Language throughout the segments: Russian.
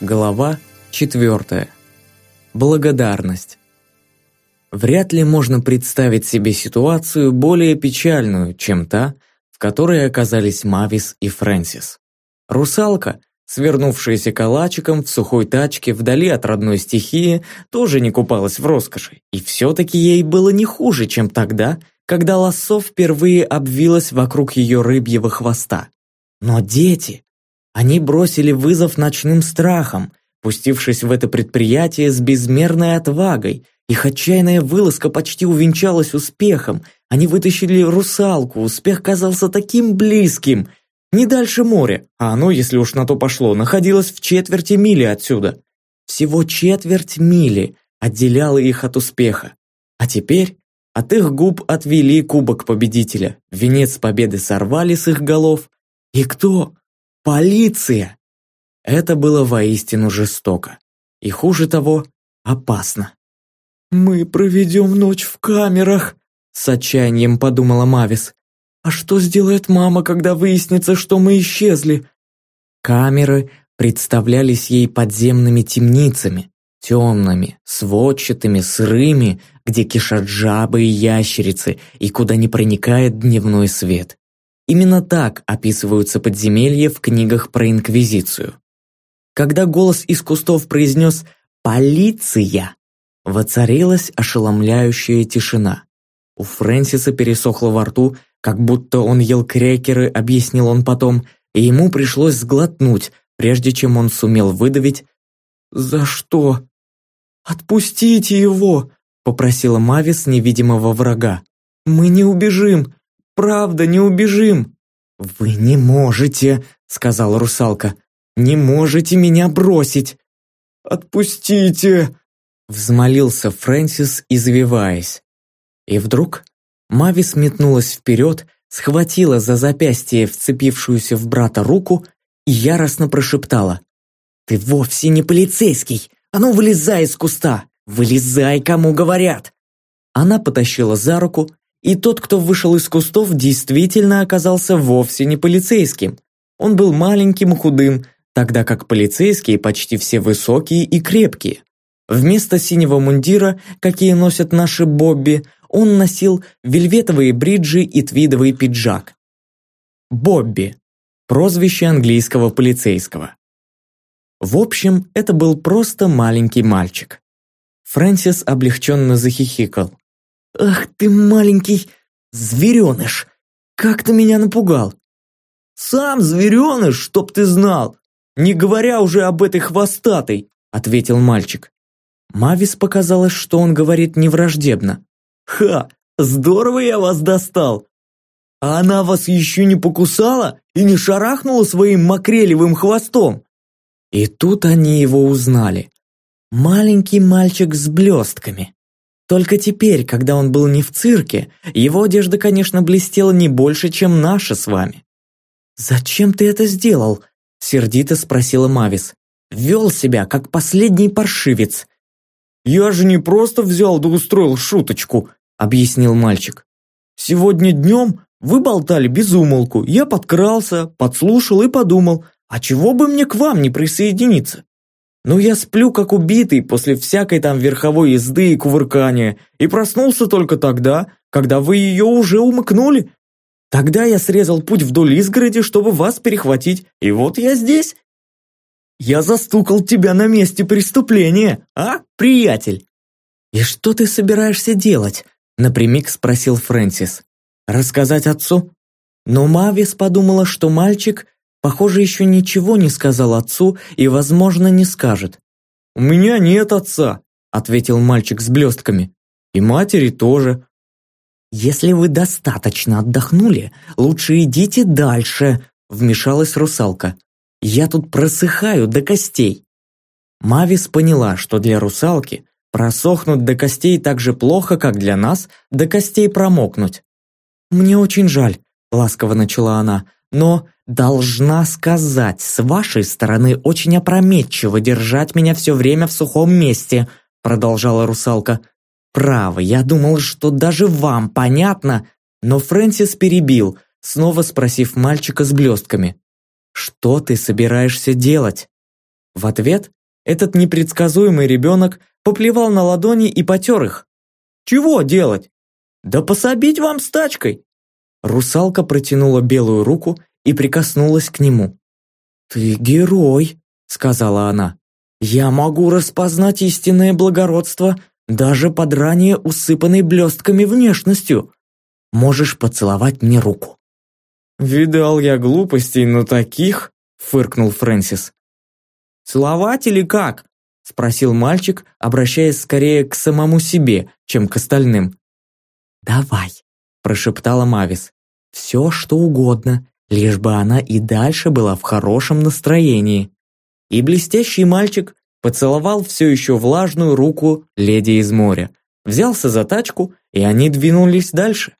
Глава 4. Благодарность. Вряд ли можно представить себе ситуацию более печальную, чем та, в которой оказались Мавис и Фрэнсис. Русалка, свернувшаяся калачиком в сухой тачке вдали от родной стихии, тоже не купалась в роскоши, и все-таки ей было не хуже, чем тогда, когда лассо впервые обвилось вокруг ее рыбьего хвоста. Но дети, они бросили вызов ночным страхам, пустившись в это предприятие с безмерной отвагой. Их отчаянная вылазка почти увенчалась успехом. Они вытащили русалку, успех казался таким близким. Не дальше моря, а оно, если уж на то пошло, находилось в четверти мили отсюда. Всего четверть мили отделяла их от успеха. А теперь от их губ отвели кубок победителя, венец победы сорвали с их голов. И кто? Полиция! Это было воистину жестоко. И хуже того, опасно. «Мы проведем ночь в камерах», — с отчаянием подумала Мавис. «А что сделает мама, когда выяснится, что мы исчезли?» Камеры представлялись ей подземными темницами, темными, сводчатыми, сырыми, где кишат жабы и ящерицы, и куда не проникает дневной свет. Именно так описываются подземелья в книгах про Инквизицию. Когда голос из кустов произнес «Полиция!», воцарилась ошеломляющая тишина. У Фрэнсиса пересохло во рту, как будто он ел крекеры, объяснил он потом, и ему пришлось сглотнуть, прежде чем он сумел выдавить «За что?» «Отпустите его!» – попросила Мавис невидимого врага. «Мы не убежим! Правда, не убежим!» «Вы не можете!» — сказала русалка. «Не можете меня бросить!» «Отпустите!» — взмолился Фрэнсис, извиваясь. И вдруг Мави метнулась вперед, схватила за запястье вцепившуюся в брата руку и яростно прошептала. «Ты вовсе не полицейский! А ну, вылезай из куста! Вылезай, кому говорят!» Она потащила за руку, и тот, кто вышел из кустов, действительно оказался вовсе не полицейским. Он был маленьким и худым, тогда как полицейские почти все высокие и крепкие. Вместо синего мундира, какие носят наши Бобби, он носил вельветовые бриджи и твидовый пиджак. Бобби – прозвище английского полицейского. В общем, это был просто маленький мальчик. Фрэнсис облегченно захихикал. «Ах ты маленький звереныш! Как ты меня напугал!» «Сам звереныш, чтоб ты знал! Не говоря уже об этой хвостатой!» ответил мальчик. Мавис показалось, что он говорит невраждебно. «Ха! Здорово я вас достал! А она вас еще не покусала и не шарахнула своим макрелевым хвостом?» И тут они его узнали. Маленький мальчик с блестками. Только теперь, когда он был не в цирке, его одежда, конечно, блестела не больше, чем наша с вами. «Зачем ты это сделал?» – сердито спросила Мавис. «Вел себя, как последний паршивец». «Я же не просто взял да устроил шуточку», – объяснил мальчик. «Сегодня днем вы болтали без умолку, я подкрался, подслушал и подумал, а чего бы мне к вам не присоединиться? Ну я сплю как убитый после всякой там верховой езды и кувыркания, и проснулся только тогда, когда вы ее уже умыкнули. Тогда я срезал путь вдоль изгороди, чтобы вас перехватить, и вот я здесь. Я застукал тебя на месте преступления, а, приятель? И что ты собираешься делать? Напрямик спросил Фрэнсис. Рассказать отцу? Но Мавис подумала, что мальчик Похоже, еще ничего не сказал отцу и, возможно, не скажет. «У меня нет отца», — ответил мальчик с блестками. «И матери тоже». «Если вы достаточно отдохнули, лучше идите дальше», — вмешалась русалка. «Я тут просыхаю до костей». Мавис поняла, что для русалки просохнуть до костей так же плохо, как для нас до костей промокнуть. «Мне очень жаль», — ласково начала она, но должна сказать, с вашей стороны очень опрометчиво держать меня все время в сухом месте, продолжала русалка. Право, я думал, что даже вам понятно, но Фрэнсис перебил, снова спросив мальчика с блестками. «Что ты собираешься делать?» В ответ этот непредсказуемый ребенок поплевал на ладони и потер их. «Чего делать?» «Да пособить вам с тачкой!» Русалка протянула белую руку и прикоснулась к нему. «Ты герой», — сказала она. «Я могу распознать истинное благородство даже под ранее усыпанной блестками внешностью. Можешь поцеловать мне руку». «Видал я глупостей, но таких», — фыркнул Фрэнсис. «Целовать или как?» — спросил мальчик, обращаясь скорее к самому себе, чем к остальным. «Давай», — прошептала Мавис. «Все, что угодно, лишь бы она и дальше была в хорошем настроении». И блестящий мальчик поцеловал все еще влажную руку леди из моря, взялся за тачку, и они двинулись дальше.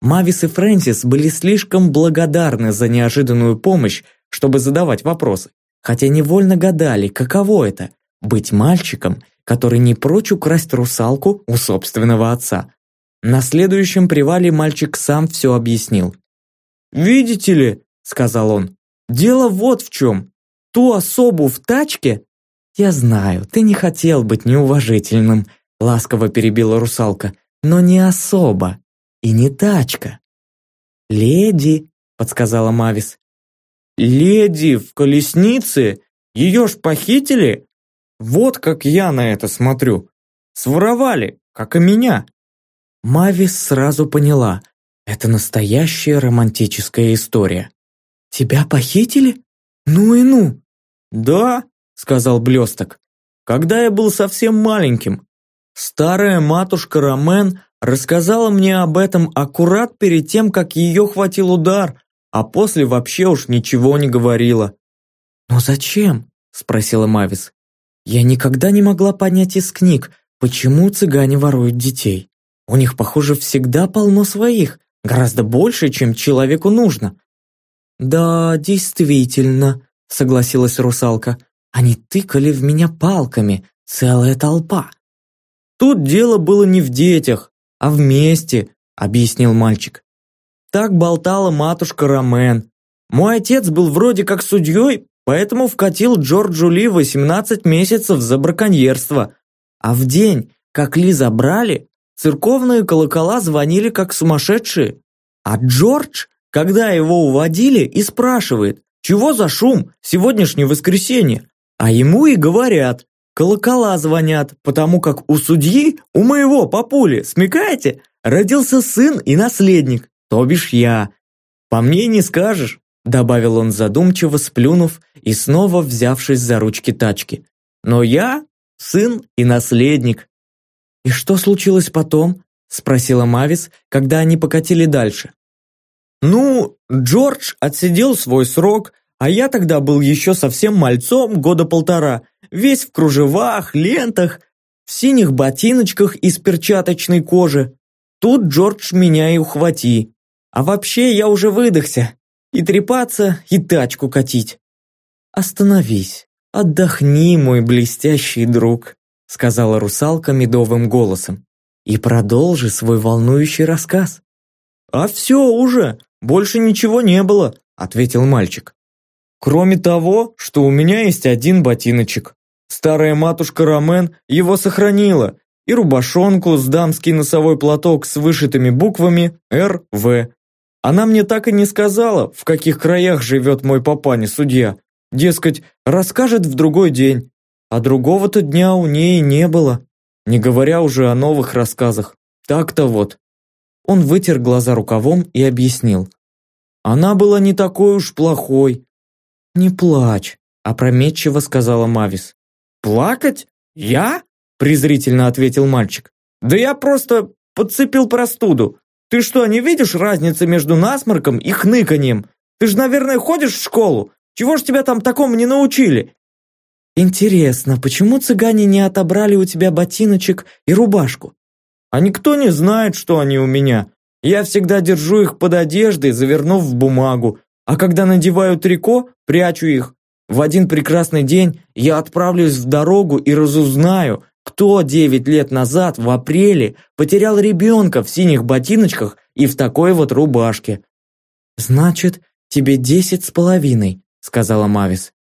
Мавис и Фрэнсис были слишком благодарны за неожиданную помощь, чтобы задавать вопросы, хотя невольно гадали, каково это – быть мальчиком, который не прочь украсть русалку у собственного отца. На следующем привале мальчик сам все объяснил. «Видите ли», – сказал он, – «дело вот в чем. Ту особу в тачке...» «Я знаю, ты не хотел быть неуважительным», – ласково перебила русалка, – «но не особо и не тачка». «Леди», – подсказала Мавис. «Леди в колеснице? Ее ж похитили? Вот как я на это смотрю. Своровали, как и меня». Мавис сразу поняла, это настоящая романтическая история. «Тебя похитили? Ну и ну!» «Да», — сказал Блесток, — «когда я был совсем маленьким. Старая матушка Ромен рассказала мне об этом аккурат перед тем, как ее хватил удар, а после вообще уж ничего не говорила». «Но зачем?» – спросила Мавис. «Я никогда не могла понять из книг, почему цыгане воруют детей. У них, похоже, всегда полно своих, Гораздо больше, чем человеку нужно. Да, действительно, согласилась русалка. Они тыкали в меня палками, целая толпа. Тут дело было не в детях, а в месте, объяснил мальчик. Так болтала матушка Ромен. Мой отец был вроде как судьей, поэтому вкатил Джорджу Ли 18 месяцев за браконьерство. А в день, как Ли забрали, Церковные колокола звонили как сумасшедшие. А Джордж, когда его уводили, и спрашивает, чего за шум, сегодняшнее воскресенье? А ему и говорят, колокола звонят, потому как у судьи, у моего папули, смекаете, родился сын и наследник, то бишь я. По мне не скажешь, добавил он задумчиво, сплюнув и снова взявшись за ручки тачки. Но я сын и наследник. «И что случилось потом?» – спросила Мавис, когда они покатили дальше. «Ну, Джордж отсидел свой срок, а я тогда был еще совсем мальцом, года полтора, весь в кружевах, лентах, в синих ботиночках из перчаточной кожи. Тут Джордж меня и ухвати. А вообще я уже выдохся. И трепаться, и тачку катить. Остановись, отдохни, мой блестящий друг сказала русалка медовым голосом. «И продолжи свой волнующий рассказ». «А все уже, больше ничего не было», — ответил мальчик. «Кроме того, что у меня есть один ботиночек. Старая матушка Ромен его сохранила, и рубашонку с дамский носовой платок с вышитыми буквами «РВ». Она мне так и не сказала, в каких краях живет мой папаня-судья. Дескать, расскажет в другой день. А другого-то дня у ней не было, не говоря уже о новых рассказах. Так-то вот. Он вытер глаза рукавом и объяснил. Она была не такой уж плохой. «Не плачь», – опрометчиво сказала Мавис. «Плакать? Я?» – презрительно ответил мальчик. «Да я просто подцепил простуду. Ты что, не видишь разницы между насморком и хныканьем? Ты же, наверное, ходишь в школу. Чего ж тебя там такому не научили? «Интересно, почему цыгане не отобрали у тебя ботиночек и рубашку?» «А никто не знает, что они у меня. Я всегда держу их под одеждой, завернув в бумагу, а когда надеваю трико, прячу их. В один прекрасный день я отправлюсь в дорогу и разузнаю, кто девять лет назад, в апреле, потерял ребенка в синих ботиночках и в такой вот рубашке». «Значит, тебе десять с половиной», — сказала Мавис.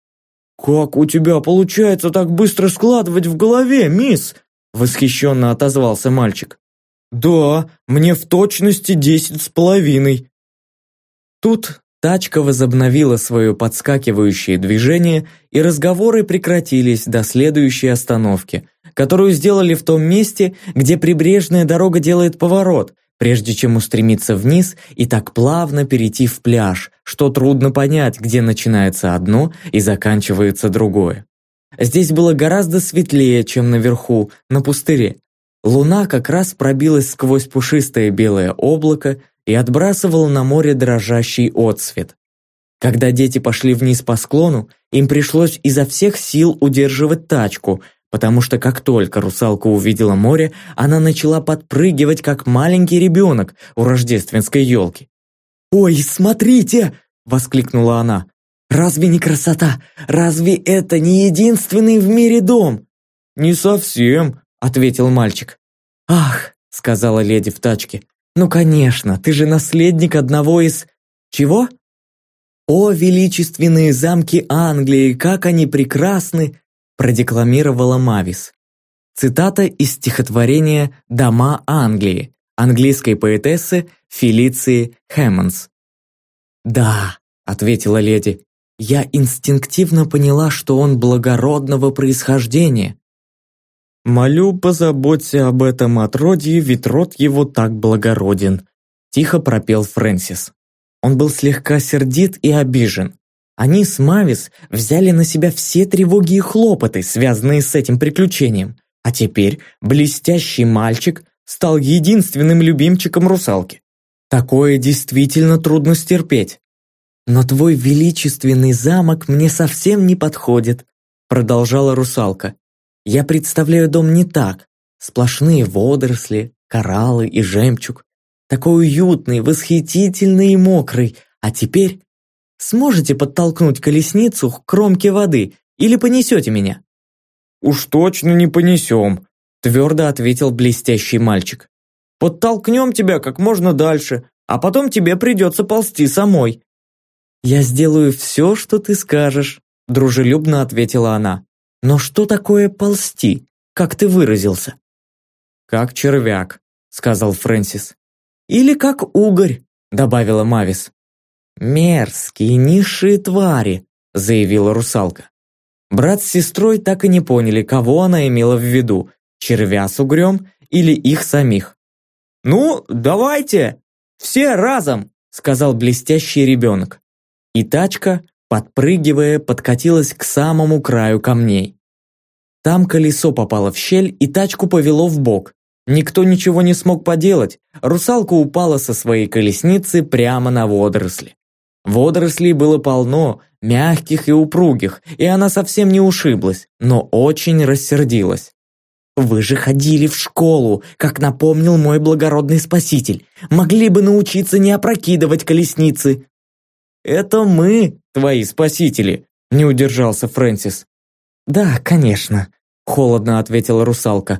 «Как у тебя получается так быстро складывать в голове, мисс?» Восхищенно отозвался мальчик. «Да, мне в точности десять с половиной». Тут тачка возобновила свое подскакивающее движение, и разговоры прекратились до следующей остановки, которую сделали в том месте, где прибрежная дорога делает поворот, прежде чем устремиться вниз и так плавно перейти в пляж, что трудно понять, где начинается одно и заканчивается другое. Здесь было гораздо светлее, чем наверху, на пустыре. Луна как раз пробилась сквозь пушистое белое облако и отбрасывала на море дрожащий отсвет. Когда дети пошли вниз по склону, им пришлось изо всех сил удерживать тачку, потому что как только русалка увидела море, она начала подпрыгивать, как маленький ребенок у рождественской елки. «Ой, смотрите!» – воскликнула она. Разве не красота? Разве это не единственный в мире дом?» «Не совсем», — ответил мальчик. «Ах», — сказала леди в тачке, «ну конечно, ты же наследник одного из... чего?» «О, величественные замки Англии, как они прекрасны!» Продекламировала Мавис. Цитата из стихотворения «Дома Англии» английской поэтессы Фелиции Хэммонс. «Да», — ответила леди, я инстинктивно поняла, что он благородного происхождения. «Молю, позаботься об этом отродье, ведь род его так благороден», тихо пропел Фрэнсис. Он был слегка сердит и обижен. Они с Мавис взяли на себя все тревоги и хлопоты, связанные с этим приключением. А теперь блестящий мальчик стал единственным любимчиком русалки. Такое действительно трудно стерпеть. «Но твой величественный замок мне совсем не подходит», продолжала русалка. «Я представляю дом не так. Сплошные водоросли, кораллы и жемчуг. Такой уютный, восхитительный и мокрый. А теперь сможете подтолкнуть колесницу к кромке воды или понесете меня?» «Уж точно не понесем», твердо ответил блестящий мальчик. «Подтолкнем тебя как можно дальше, а потом тебе придется ползти самой. «Я сделаю все, что ты скажешь», – дружелюбно ответила она. «Но что такое ползти? Как ты выразился?» «Как червяк», – сказал Фрэнсис. «Или как угорь», – добавила Мавис. «Мерзкие, низшие твари», – заявила русалка. Брат с сестрой так и не поняли, кого она имела в виду – червя с угрем или их самих. «Ну, давайте, все разом», – сказал блестящий ребенок и тачка, подпрыгивая, подкатилась к самому краю камней. Там колесо попало в щель, и тачку повело в бок. Никто ничего не смог поделать, русалка упала со своей колесницы прямо на водоросли. Водорослей было полно, мягких и упругих, и она совсем не ушиблась, но очень рассердилась. «Вы же ходили в школу, как напомнил мой благородный спаситель. Могли бы научиться не опрокидывать колесницы. «Это мы, твои спасители», – не удержался Фрэнсис. «Да, конечно», – холодно ответила русалка.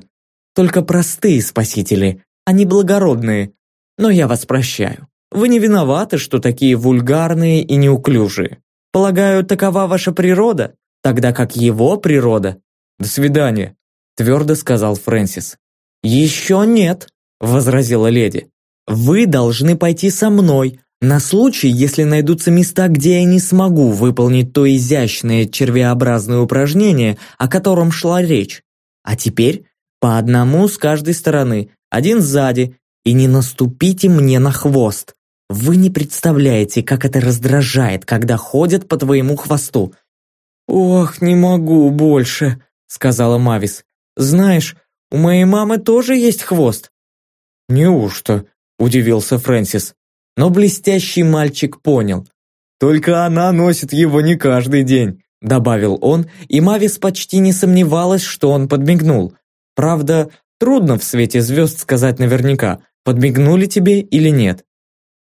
«Только простые спасители, а не благородные. Но я вас прощаю. Вы не виноваты, что такие вульгарные и неуклюжие. Полагаю, такова ваша природа, тогда как его природа. До свидания», – твердо сказал Фрэнсис. «Еще нет», – возразила леди. «Вы должны пойти со мной, на случай, если найдутся места, где я не смогу выполнить то изящное червеобразное упражнение, о котором шла речь. А теперь по одному с каждой стороны, один сзади, и не наступите мне на хвост. Вы не представляете, как это раздражает, когда ходят по твоему хвосту. «Ох, не могу больше», — сказала Мавис. «Знаешь, у моей мамы тоже есть хвост». «Неужто?» — удивился Фрэнсис. Но блестящий мальчик понял. «Только она носит его не каждый день», добавил он, и Мавис почти не сомневалась, что он подмигнул. Правда, трудно в свете звезд сказать наверняка, подмигнули тебе или нет.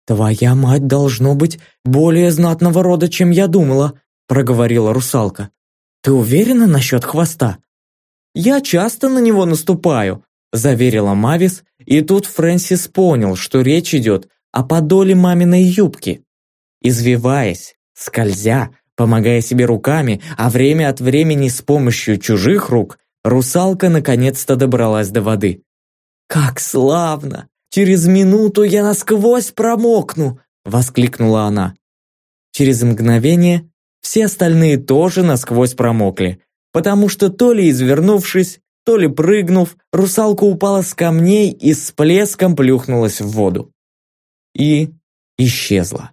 «Твоя мать должно быть более знатного рода, чем я думала», проговорила русалка. «Ты уверена насчет хвоста?» «Я часто на него наступаю», заверила Мавис, и тут Фрэнсис понял, что речь идет о подоле маминой юбки. Извиваясь, скользя, Помогая себе руками, а время от времени с помощью чужих рук, русалка наконец-то добралась до воды. «Как славно! Через минуту я насквозь промокну!» – воскликнула она. Через мгновение все остальные тоже насквозь промокли, потому что то ли извернувшись, то ли прыгнув, русалка упала с камней и с плеском плюхнулась в воду. И исчезла.